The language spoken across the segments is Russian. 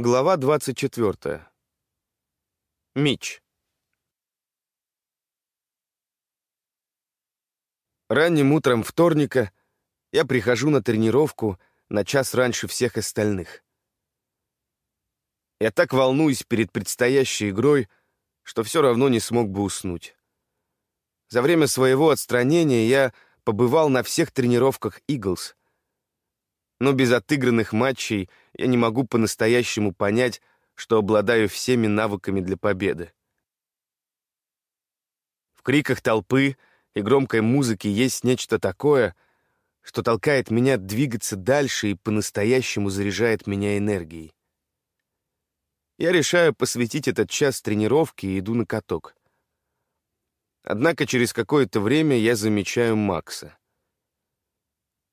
Глава 24. Мич. Ранним утром вторника я прихожу на тренировку на час раньше всех остальных. Я так волнуюсь перед предстоящей игрой, что все равно не смог бы уснуть. За время своего отстранения я побывал на всех тренировках «Иглс», но без отыгранных матчей я не могу по-настоящему понять, что обладаю всеми навыками для победы. В криках толпы и громкой музыке есть нечто такое, что толкает меня двигаться дальше и по-настоящему заряжает меня энергией. Я решаю посвятить этот час тренировке и иду на каток. Однако через какое-то время я замечаю Макса.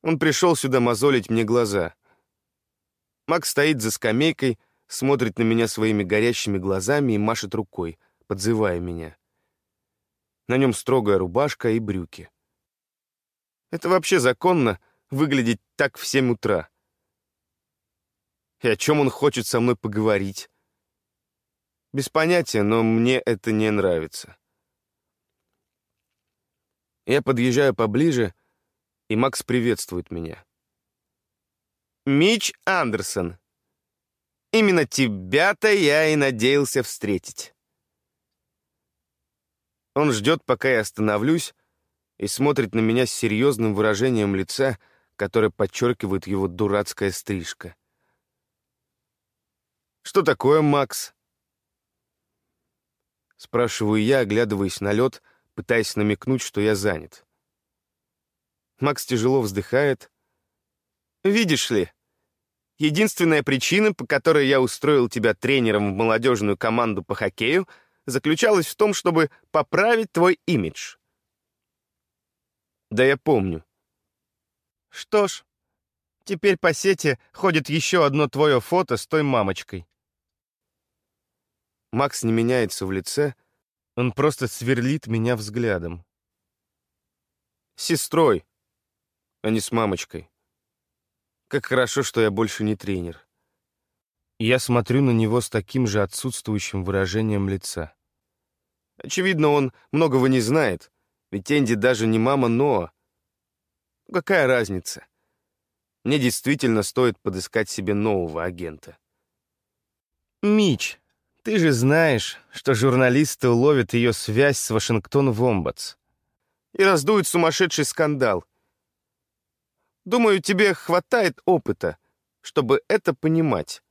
Он пришел сюда мозолить мне глаза. Макс стоит за скамейкой, смотрит на меня своими горящими глазами и машет рукой, подзывая меня. На нем строгая рубашка и брюки. Это вообще законно выглядеть так в семь утра. И о чем он хочет со мной поговорить? Без понятия, но мне это не нравится. Я подъезжаю поближе — и Макс приветствует меня. «Мич Андерсон. Именно тебя-то я и надеялся встретить». Он ждет, пока я остановлюсь, и смотрит на меня с серьезным выражением лица, которое подчеркивает его дурацкая стрижка. «Что такое, Макс?» Спрашиваю я, оглядываясь на лед, пытаясь намекнуть, что я занят. Макс тяжело вздыхает. «Видишь ли, единственная причина, по которой я устроил тебя тренером в молодежную команду по хоккею, заключалась в том, чтобы поправить твой имидж». «Да я помню». «Что ж, теперь по сети ходит еще одно твое фото с той мамочкой». Макс не меняется в лице, он просто сверлит меня взглядом. «Сестрой», а не с мамочкой. Как хорошо, что я больше не тренер. я смотрю на него с таким же отсутствующим выражением лица. Очевидно, он многого не знает, ведь Энди даже не мама Ноа. Какая разница? Мне действительно стоит подыскать себе нового агента. «Мич, ты же знаешь, что журналисты уловят ее связь с Вашингтон-Вомбатс и раздуют сумасшедший скандал — Думаю, тебе хватает опыта, чтобы это понимать.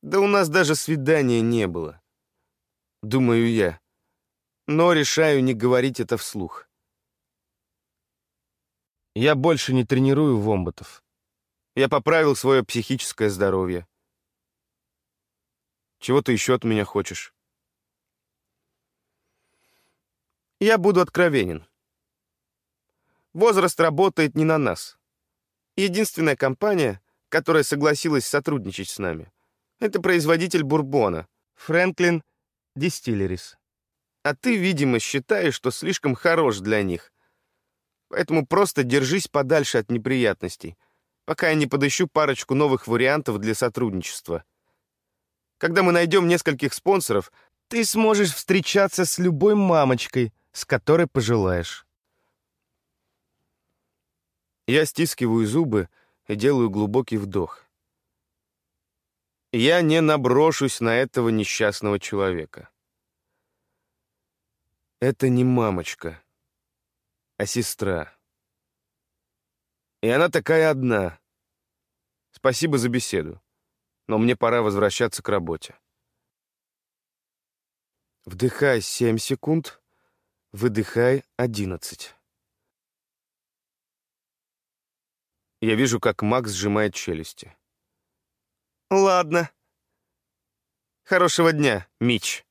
Да у нас даже свидания не было. Думаю я. Но решаю не говорить это вслух. Я больше не тренирую вомботов. Я поправил свое психическое здоровье. Чего ты еще от меня хочешь? Я буду откровенен. Возраст работает не на нас. Единственная компания, которая согласилась сотрудничать с нами, это производитель бурбона, Фрэнклин Дистиллерис. А ты, видимо, считаешь, что слишком хорош для них. Поэтому просто держись подальше от неприятностей, пока я не подыщу парочку новых вариантов для сотрудничества. Когда мы найдем нескольких спонсоров, ты сможешь встречаться с любой мамочкой, с которой пожелаешь. Я стискиваю зубы и делаю глубокий вдох. Я не наброшусь на этого несчастного человека. Это не мамочка, а сестра. И она такая одна. Спасибо за беседу, но мне пора возвращаться к работе. Вдыхай семь секунд, выдыхай одиннадцать. Я вижу, как Макс сжимает челюсти. «Ладно. Хорошего дня, Мич».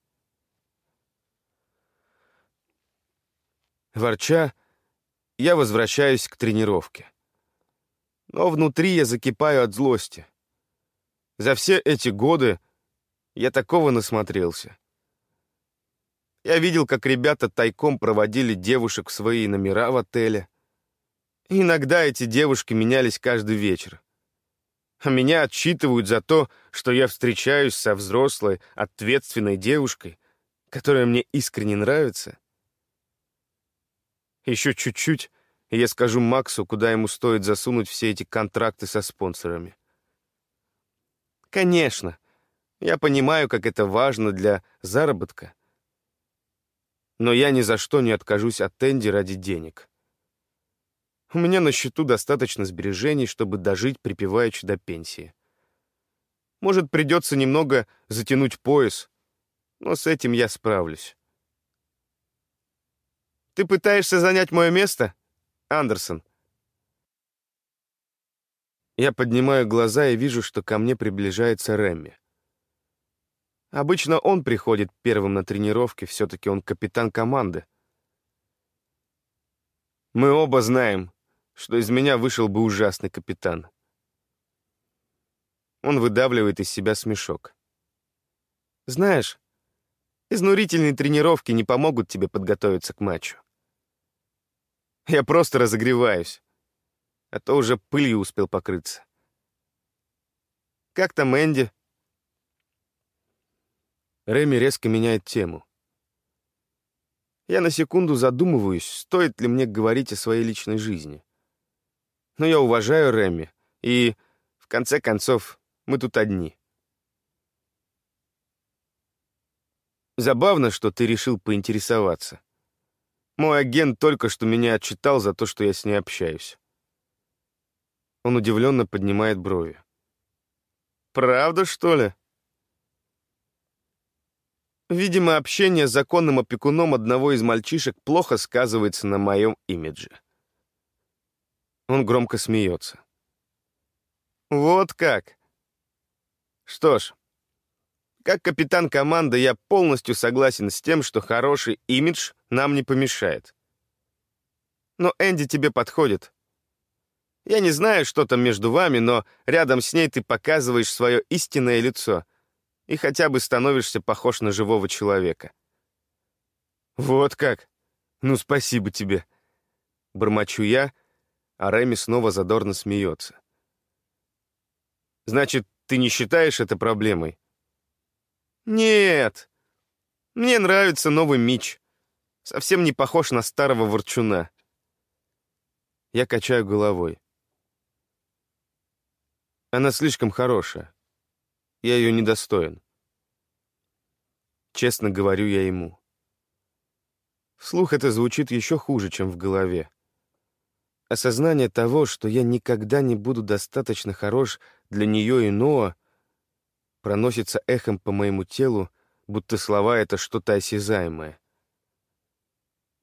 Ворча, я возвращаюсь к тренировке. Но внутри я закипаю от злости. За все эти годы я такого насмотрелся. Я видел, как ребята тайком проводили девушек в свои номера в отеле, Иногда эти девушки менялись каждый вечер. А меня отчитывают за то, что я встречаюсь со взрослой, ответственной девушкой, которая мне искренне нравится. Еще чуть-чуть, и я скажу Максу, куда ему стоит засунуть все эти контракты со спонсорами. Конечно, я понимаю, как это важно для заработка. Но я ни за что не откажусь от Энди ради денег. У меня на счету достаточно сбережений, чтобы дожить припеваючи до пенсии. Может, придется немного затянуть пояс, но с этим я справлюсь. Ты пытаешься занять мое место, Андерсон? Я поднимаю глаза и вижу, что ко мне приближается Рэмми. Обычно он приходит первым на тренировки, все-таки он капитан команды. Мы оба знаем, что из меня вышел бы ужасный капитан. Он выдавливает из себя смешок. Знаешь, изнурительные тренировки не помогут тебе подготовиться к матчу. Я просто разогреваюсь, а то уже пылью успел покрыться. Как там Энди? Реми резко меняет тему. Я на секунду задумываюсь, стоит ли мне говорить о своей личной жизни. Но я уважаю Реми, и, в конце концов, мы тут одни. Забавно, что ты решил поинтересоваться. Мой агент только что меня отчитал за то, что я с ней общаюсь. Он удивленно поднимает брови. «Правда, что ли?» Видимо, общение с законным опекуном одного из мальчишек плохо сказывается на моем имидже. Он громко смеется. «Вот как!» Что ж, как капитан команды я полностью согласен с тем, что хороший имидж нам не помешает. Но Энди тебе подходит. Я не знаю, что там между вами, но рядом с ней ты показываешь свое истинное лицо — и хотя бы становишься похож на живого человека. «Вот как? Ну, спасибо тебе!» Бормочу я, а Реми снова задорно смеется. «Значит, ты не считаешь это проблемой?» «Нет. Мне нравится новый Мич. Совсем не похож на старого ворчуна». Я качаю головой. Она слишком хорошая. Я ее недостоин. Честно говорю я ему. Вслух это звучит еще хуже, чем в голове. Осознание того, что я никогда не буду достаточно хорош для нее и Ноа, проносится эхом по моему телу, будто слова — это что-то осязаемое.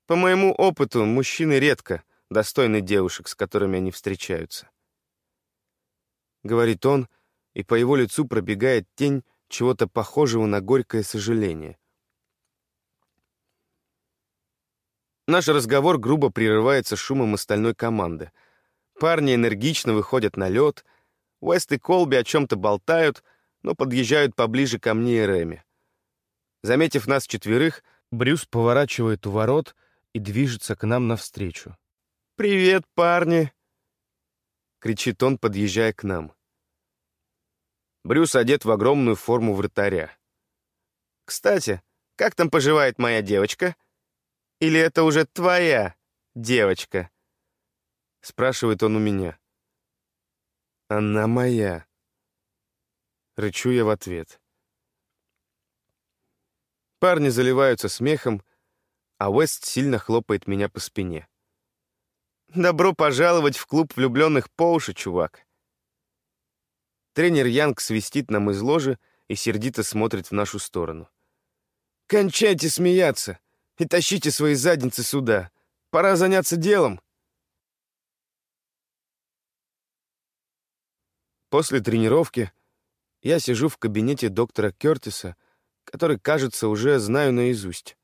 По моему опыту, мужчины редко достойны девушек, с которыми они встречаются. Говорит он — и по его лицу пробегает тень чего-то похожего на горькое сожаление. Наш разговор грубо прерывается шумом остальной команды. Парни энергично выходят на лед, Уэст и Колби о чем-то болтают, но подъезжают поближе ко мне и Рэми. Заметив нас четверых, Брюс поворачивает у ворот и движется к нам навстречу. «Привет, парни!» — кричит он, подъезжая к нам. Брюс одет в огромную форму вратаря. «Кстати, как там поживает моя девочка? Или это уже твоя девочка?» Спрашивает он у меня. «Она моя». Рычу я в ответ. Парни заливаются смехом, а Уэст сильно хлопает меня по спине. «Добро пожаловать в клуб влюбленных по уши, чувак. Тренер Янг свистит нам из ложи и сердито смотрит в нашу сторону. «Кончайте смеяться и тащите свои задницы сюда. Пора заняться делом». После тренировки я сижу в кабинете доктора Кертиса, который, кажется, уже знаю наизусть.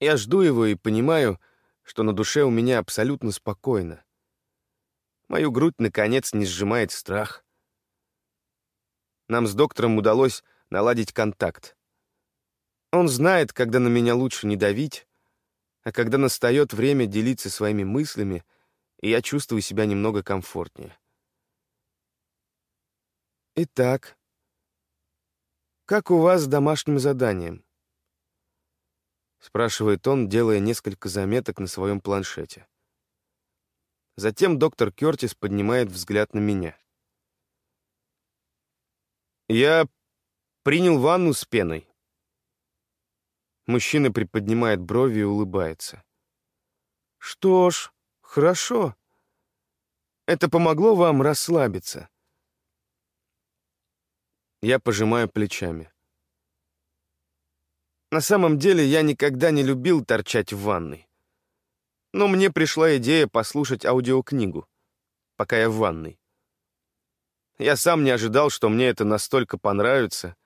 Я жду его и понимаю, что на душе у меня абсолютно спокойно. Мою грудь, наконец, не сжимает страх. Нам с доктором удалось наладить контакт. Он знает, когда на меня лучше не давить, а когда настает время делиться своими мыслями, и я чувствую себя немного комфортнее. Итак, как у вас с домашним заданием? Спрашивает он, делая несколько заметок на своем планшете. Затем доктор Кертис поднимает взгляд на меня. Я принял ванну с пеной. Мужчина приподнимает брови и улыбается. Что ж, хорошо. Это помогло вам расслабиться. Я пожимаю плечами. На самом деле я никогда не любил торчать в ванной. Но мне пришла идея послушать аудиокнигу, пока я в ванной. Я сам не ожидал, что мне это настолько понравится.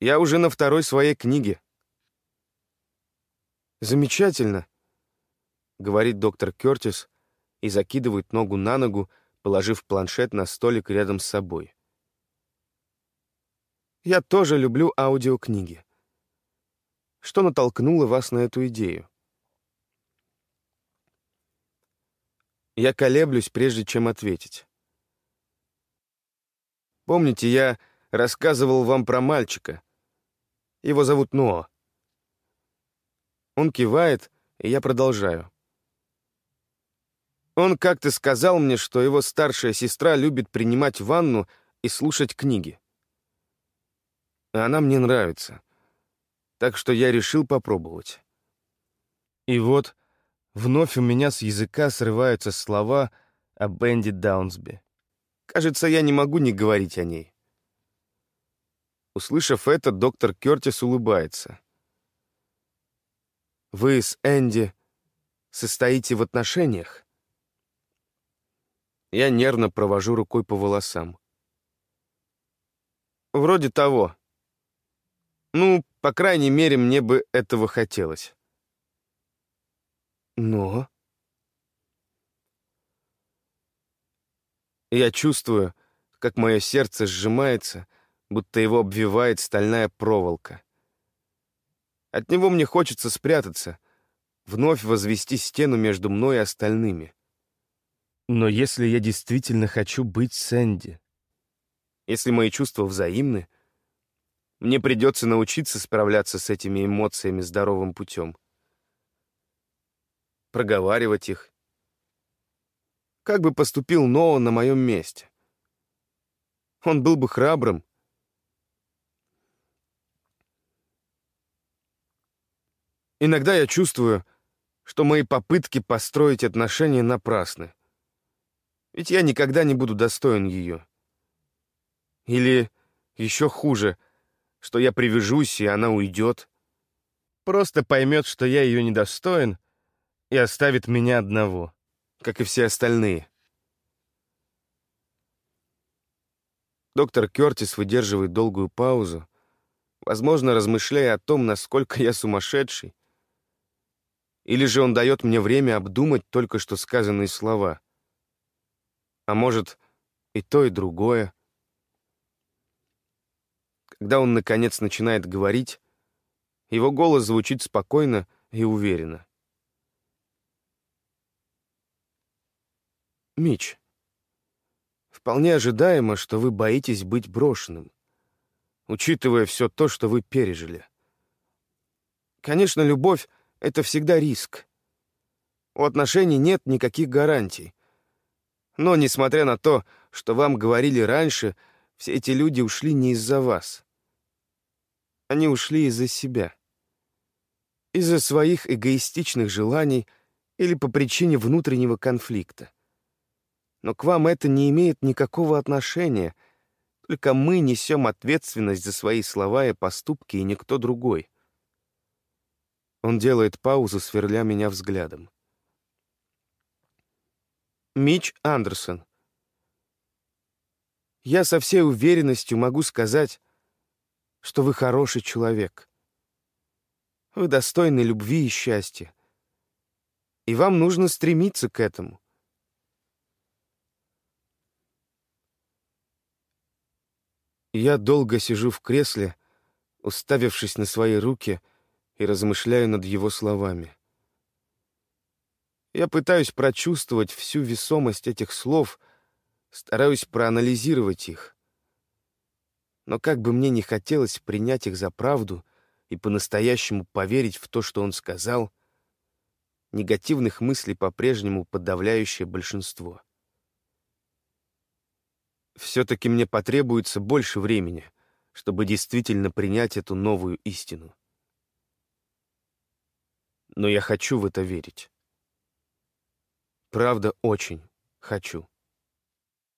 Я уже на второй своей книге. «Замечательно», — говорит доктор Кертис и закидывает ногу на ногу, положив планшет на столик рядом с собой. Я тоже люблю аудиокниги. Что натолкнуло вас на эту идею? Я колеблюсь, прежде чем ответить. Помните, я рассказывал вам про мальчика. Его зовут Ноа. Он кивает, и я продолжаю. Он как-то сказал мне, что его старшая сестра любит принимать ванну и слушать книги она мне нравится. Так что я решил попробовать. И вот вновь у меня с языка срываются слова о Бенди Даунсби. Кажется, я не могу не говорить о ней. Услышав это, доктор Кертис улыбается. «Вы с Энди состоите в отношениях?» Я нервно провожу рукой по волосам. «Вроде того», ну, по крайней мере, мне бы этого хотелось. Но... Я чувствую, как мое сердце сжимается, будто его обвивает стальная проволока. От него мне хочется спрятаться, вновь возвести стену между мной и остальными. Но если я действительно хочу быть Сэнди, если мои чувства взаимны, мне придется научиться справляться с этими эмоциями здоровым путем. Проговаривать их. Как бы поступил Ноа на моем месте? Он был бы храбрым. Иногда я чувствую, что мои попытки построить отношения напрасны. Ведь я никогда не буду достоин ее. Или, еще хуже, что я привяжусь, и она уйдет. Просто поймет, что я ее недостоин, и оставит меня одного, как и все остальные. Доктор Кертис выдерживает долгую паузу, возможно, размышляя о том, насколько я сумасшедший. Или же он дает мне время обдумать только что сказанные слова. А может, и то, и другое. Когда он, наконец, начинает говорить, его голос звучит спокойно и уверенно. «Мич, вполне ожидаемо, что вы боитесь быть брошенным, учитывая все то, что вы пережили. Конечно, любовь — это всегда риск. У отношений нет никаких гарантий. Но, несмотря на то, что вам говорили раньше, все эти люди ушли не из-за вас. Они ушли из-за себя. Из-за своих эгоистичных желаний или по причине внутреннего конфликта. Но к вам это не имеет никакого отношения, только мы несем ответственность за свои слова и поступки, и никто другой. Он делает паузу, сверля меня взглядом. Мич Андерсон. Я со всей уверенностью могу сказать, что вы хороший человек. Вы достойны любви и счастья. И вам нужно стремиться к этому. Я долго сижу в кресле, уставившись на свои руки, и размышляю над его словами. Я пытаюсь прочувствовать всю весомость этих слов, стараюсь проанализировать их. Но как бы мне не хотелось принять их за правду и по-настоящему поверить в то, что он сказал, негативных мыслей по-прежнему подавляющее большинство. Все-таки мне потребуется больше времени, чтобы действительно принять эту новую истину. Но я хочу в это верить. Правда, очень хочу.